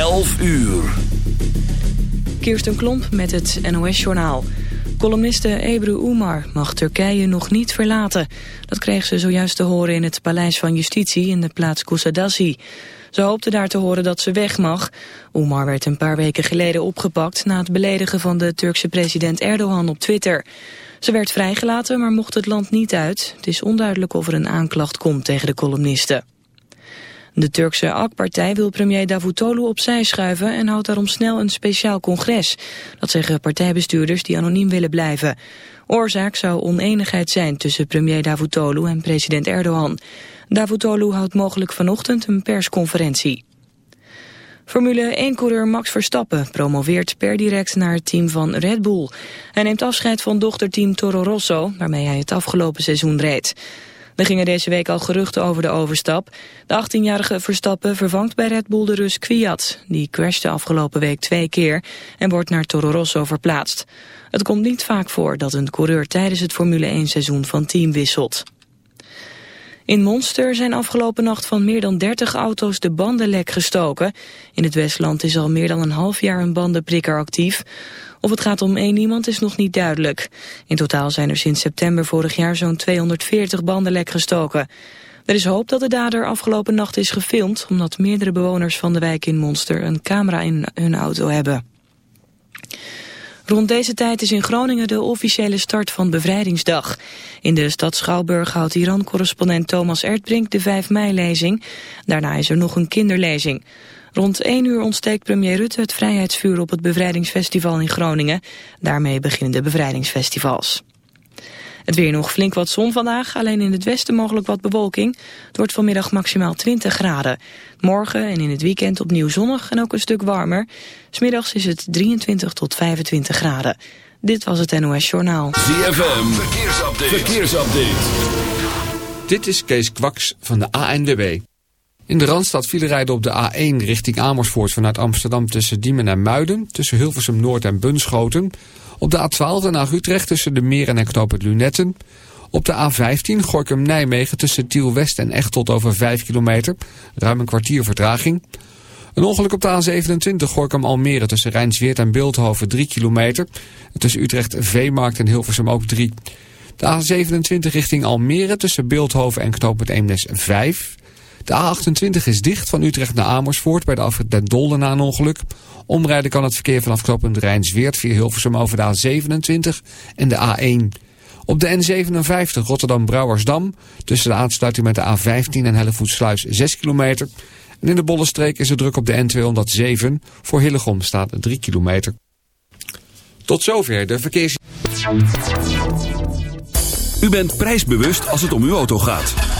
11 uur. Kirsten Klomp met het NOS-journaal. Columniste Ebru Umar mag Turkije nog niet verlaten. Dat kreeg ze zojuist te horen in het Paleis van Justitie in de plaats Kusadasi. Ze hoopte daar te horen dat ze weg mag. Umar werd een paar weken geleden opgepakt... na het beledigen van de Turkse president Erdogan op Twitter. Ze werd vrijgelaten, maar mocht het land niet uit. Het is onduidelijk of er een aanklacht komt tegen de columniste. De Turkse AK-partij wil premier Davutoglu opzij schuiven en houdt daarom snel een speciaal congres. Dat zeggen partijbestuurders die anoniem willen blijven. Oorzaak zou oneenigheid zijn tussen premier Davutoglu en president Erdogan. Davutoglu houdt mogelijk vanochtend een persconferentie. Formule 1-coureur Max Verstappen promoveert per direct naar het team van Red Bull. Hij neemt afscheid van dochterteam Toro Rosso, waarmee hij het afgelopen seizoen reed. Er gingen deze week al geruchten over de overstap. De 18-jarige Verstappen vervangt bij Red Bull de Rus Kwiat. Die crashte afgelopen week twee keer en wordt naar Toro Rosso verplaatst. Het komt niet vaak voor dat een coureur tijdens het Formule 1-seizoen van team wisselt. In Monster zijn afgelopen nacht van meer dan 30 auto's de bandenlek gestoken. In het Westland is al meer dan een half jaar een bandenprikker actief. Of het gaat om één iemand is nog niet duidelijk. In totaal zijn er sinds september vorig jaar zo'n 240 bandenlek gestoken. Er is hoop dat de dader afgelopen nacht is gefilmd... omdat meerdere bewoners van de wijk in Monster een camera in hun auto hebben. Rond deze tijd is in Groningen de officiële start van Bevrijdingsdag. In de stad Schouwburg houdt Iran-correspondent Thomas Erdbrink de 5 mei-lezing. Daarna is er nog een kinderlezing. Rond 1 uur ontsteekt premier Rutte het vrijheidsvuur op het Bevrijdingsfestival in Groningen. Daarmee beginnen de bevrijdingsfestivals. Het weer nog flink wat zon vandaag, alleen in het westen mogelijk wat bewolking. Het wordt vanmiddag maximaal 20 graden. Morgen en in het weekend opnieuw zonnig en ook een stuk warmer. Smiddags is het 23 tot 25 graden. Dit was het NOS Journaal. ZFM, verkeersupdate. verkeersupdate. Dit is Kees Kwaks van de ANWB. In de Randstad vielen rijden op de A1 richting Amersfoort vanuit Amsterdam tussen Diemen en Muiden, tussen Hilversum Noord en Bunschoten. Op de A12 naar Utrecht tussen de Meren en Knoop Lunetten. Op de A15 Gorkum-Nijmegen tussen Tiel-West en Echtelt over 5 kilometer. Ruim een kwartier vertraging. Een ongeluk op de A27 Gorkum-Almere tussen Rijnsweert en Beeldhoven 3 kilometer. Tussen Utrecht, Veemarkt en Hilversum ook 3. De A27 richting Almere tussen Beeldhoven en Knoop het Eemnes 5. De A28 is dicht van Utrecht naar Amersfoort bij de afrit Den Dolder na een ongeluk. Omrijden kan het verkeer vanaf knooppunt Rijnsweert via Hilversum over de A27 en de A1. Op de N57 Rotterdam-Brouwersdam tussen de aansluiting met de A15 en Hellevoetsluis 6 kilometer. En in de Bollenstreek is het druk op de N207. Voor Hillegom staat 3 kilometer. Tot zover de verkeers... U bent prijsbewust als het om uw auto gaat.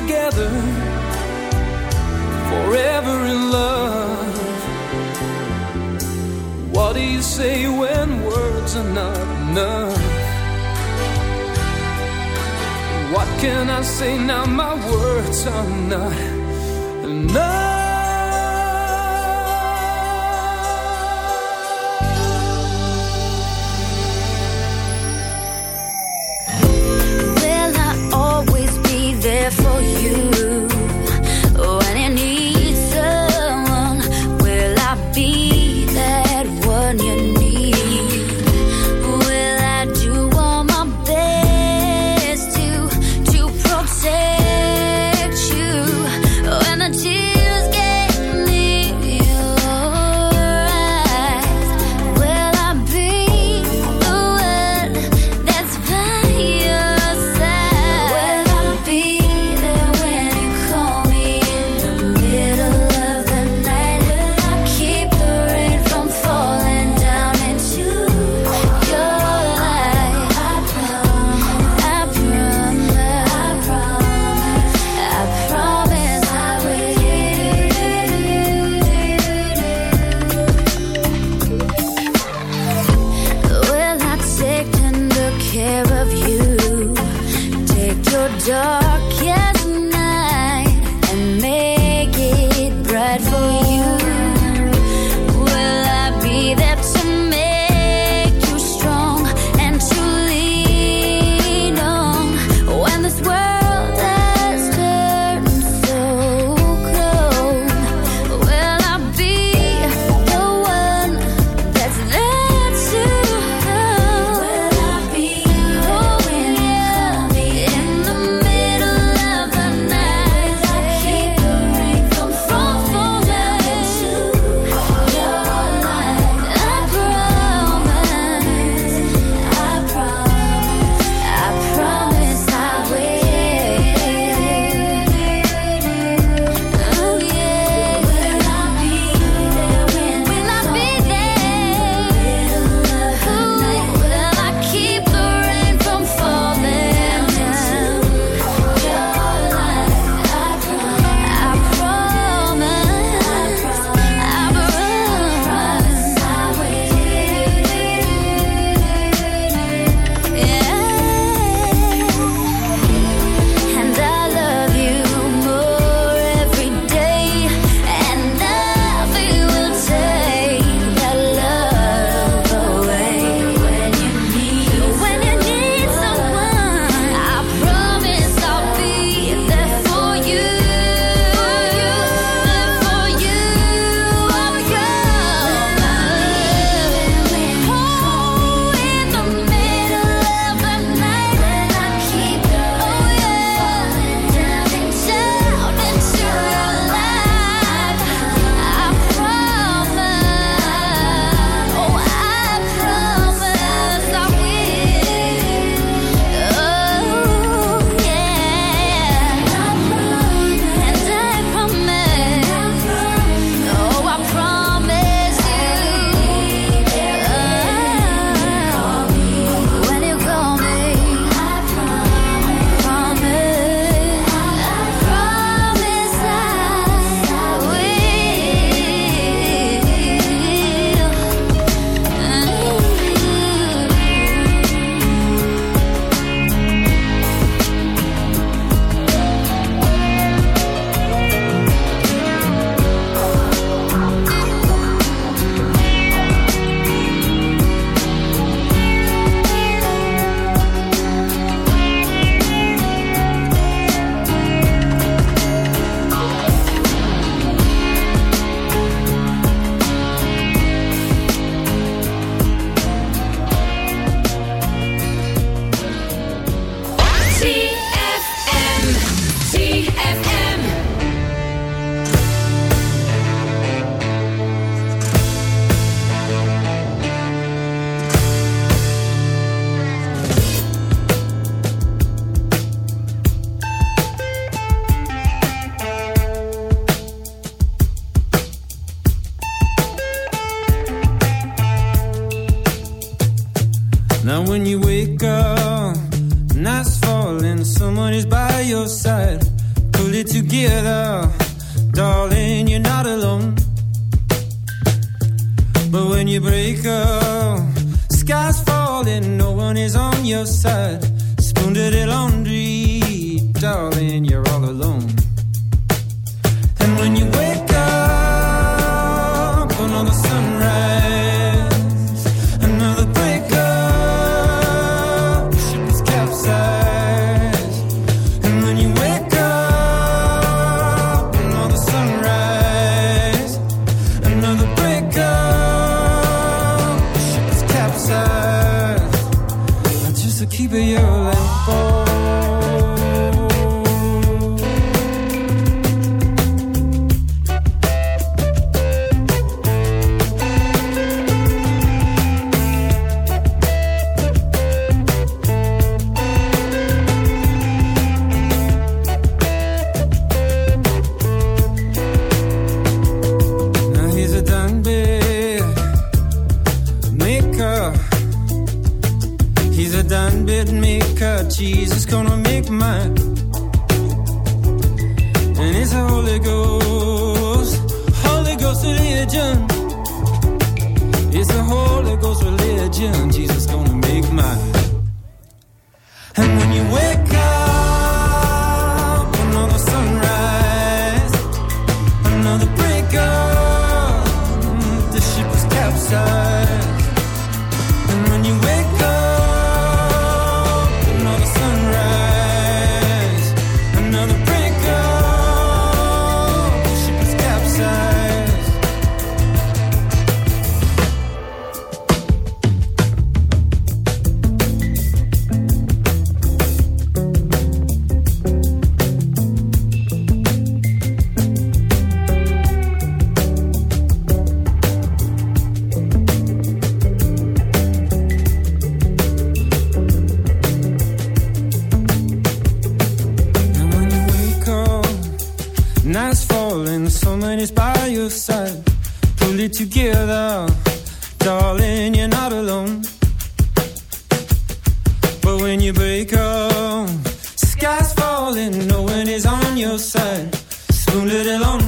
together forever in love. What do you say when words are not enough? What can I say now? My words are not enough. sun. Spoon it along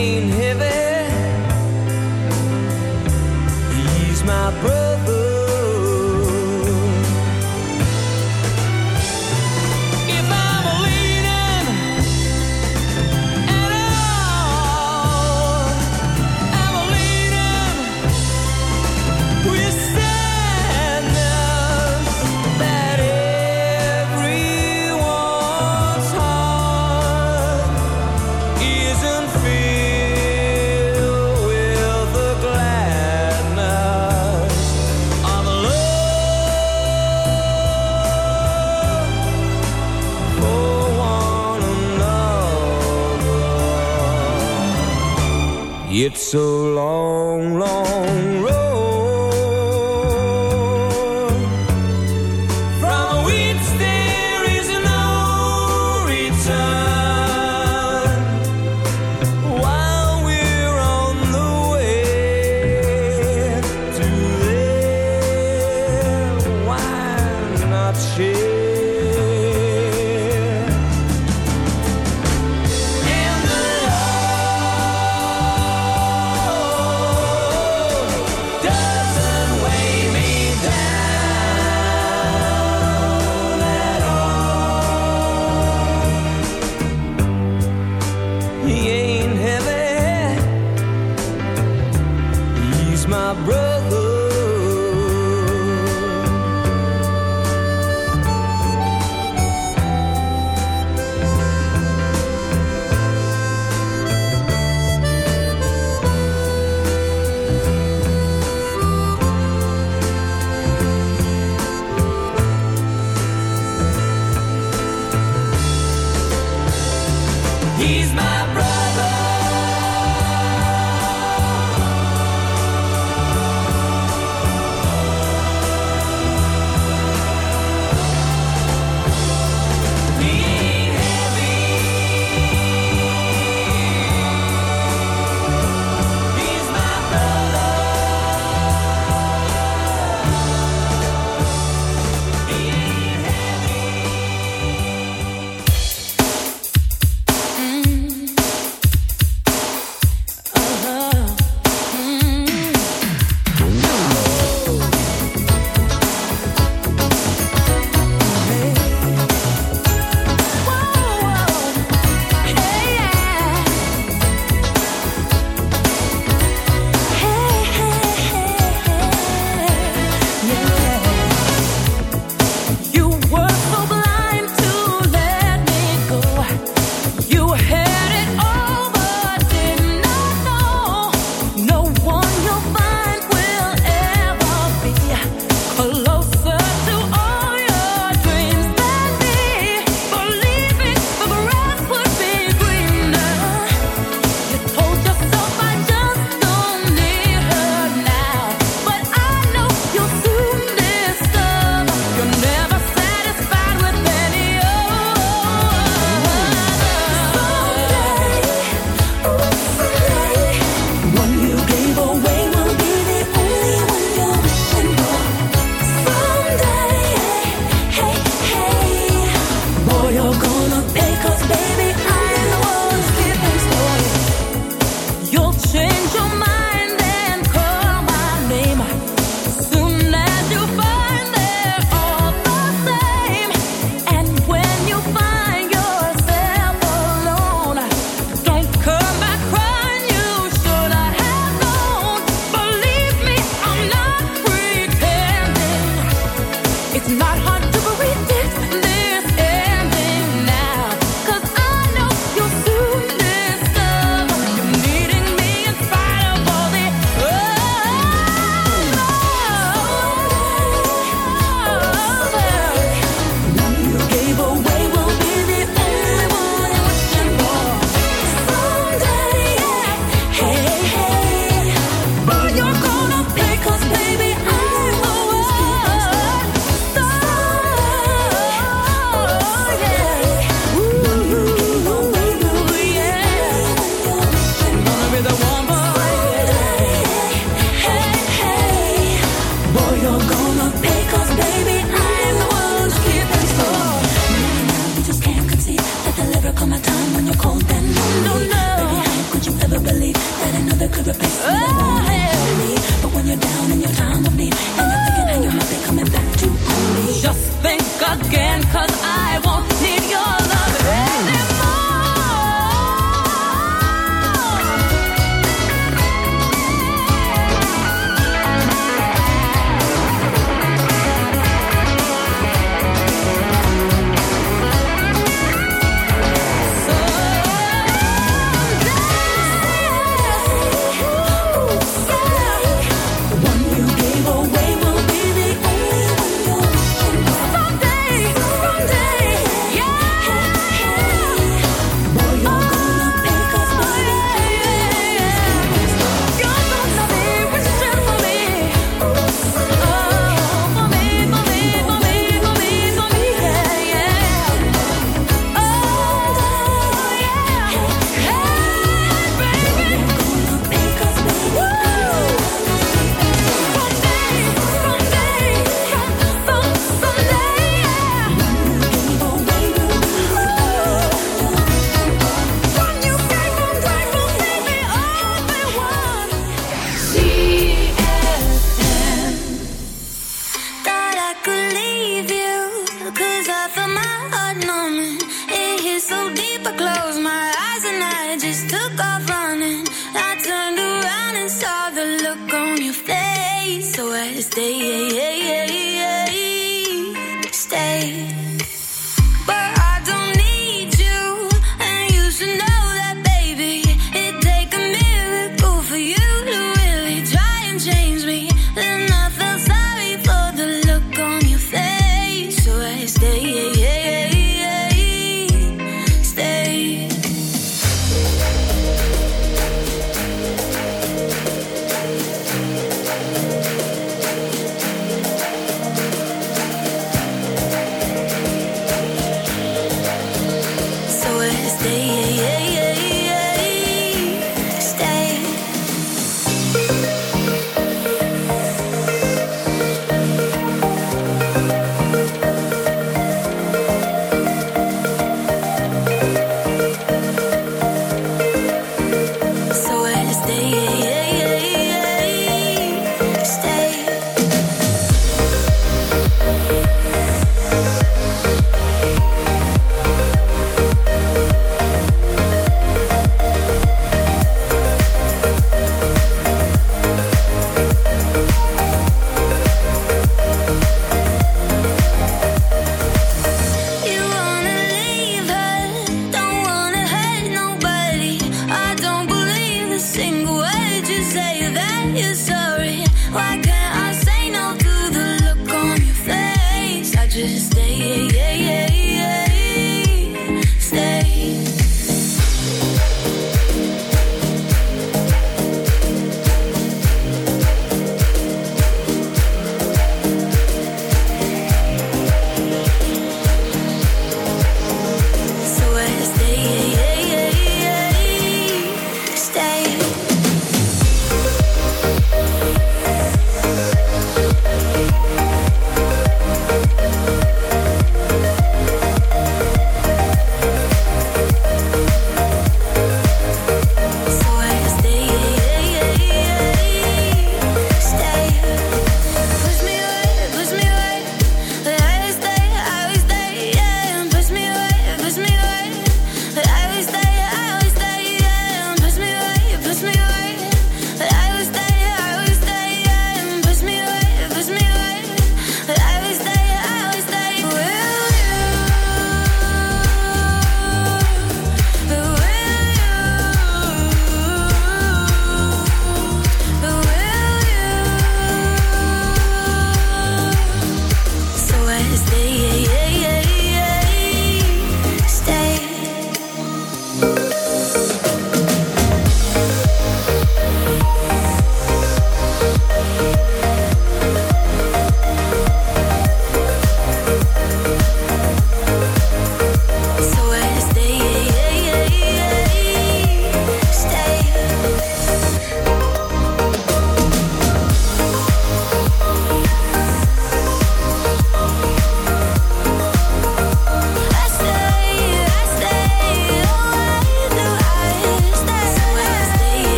rain heavy. Ease my breath.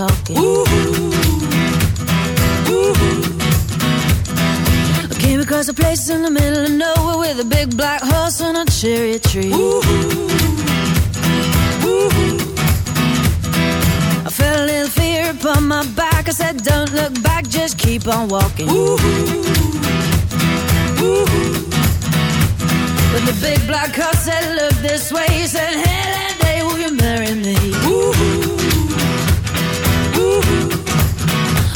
All the talking. I came across a place in the middle of nowhere with a big black horse and a cherry tree. I felt a little fear upon my back. I said, Don't look back, just keep on walking. But the big black horse said, Look this way. He said, Hey,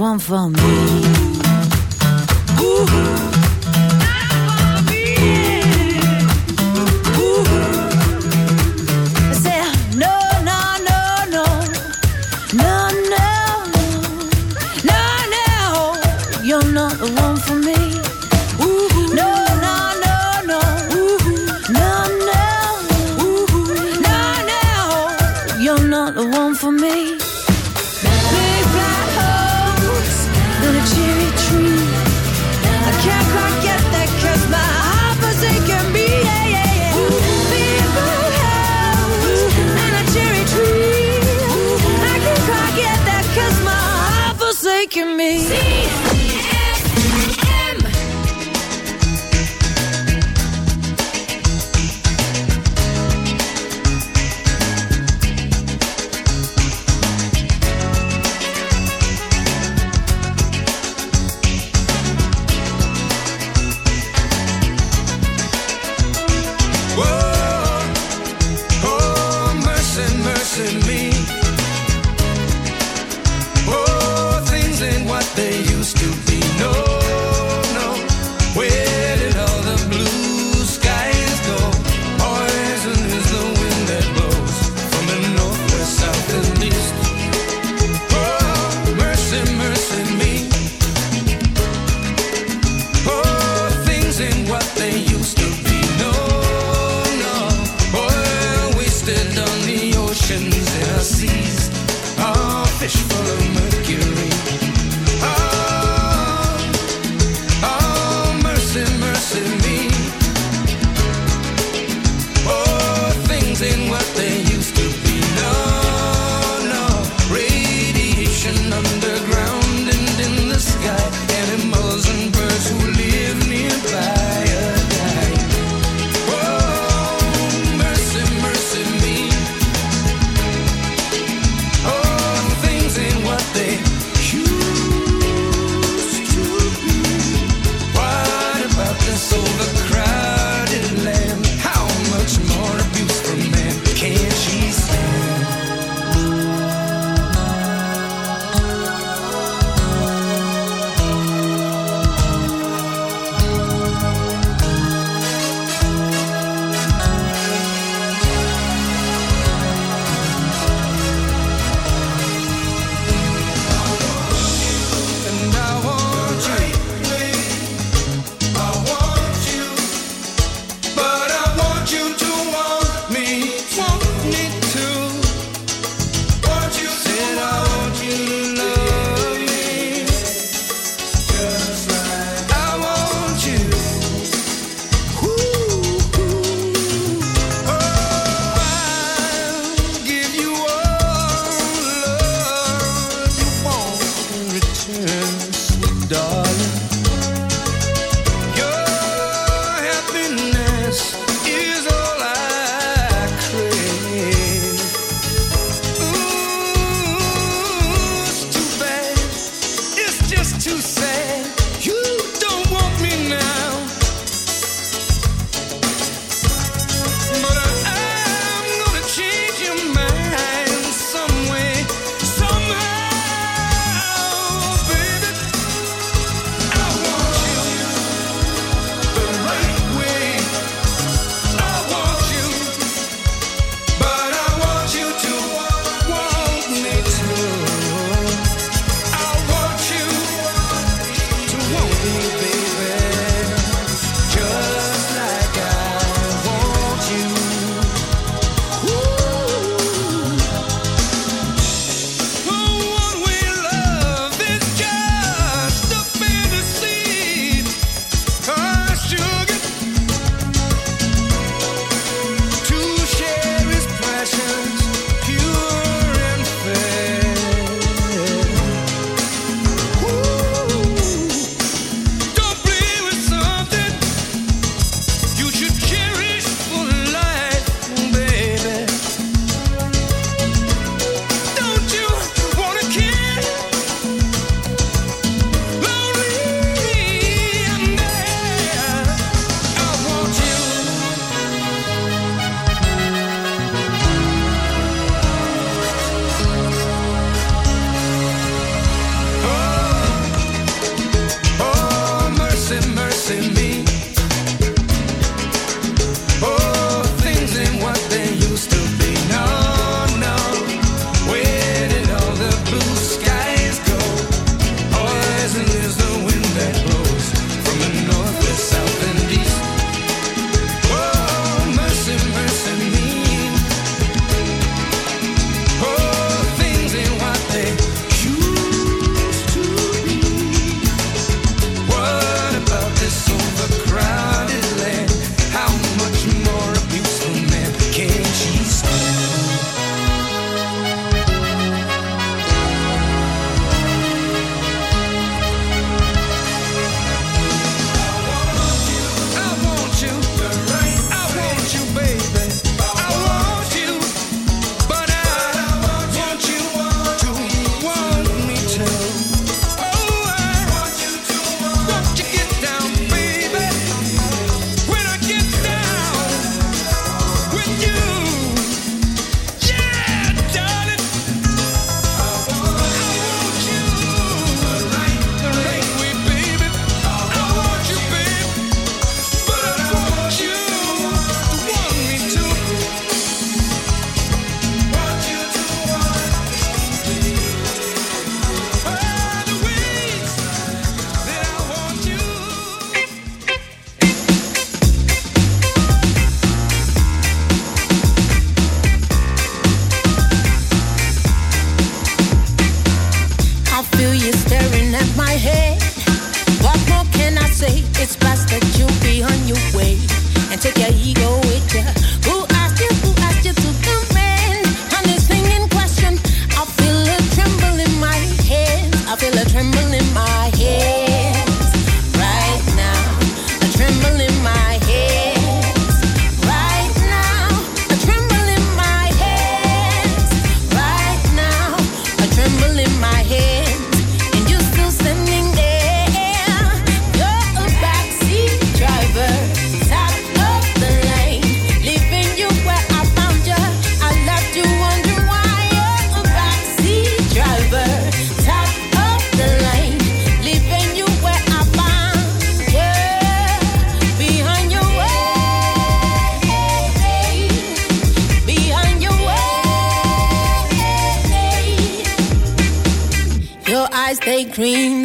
one for me. I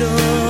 story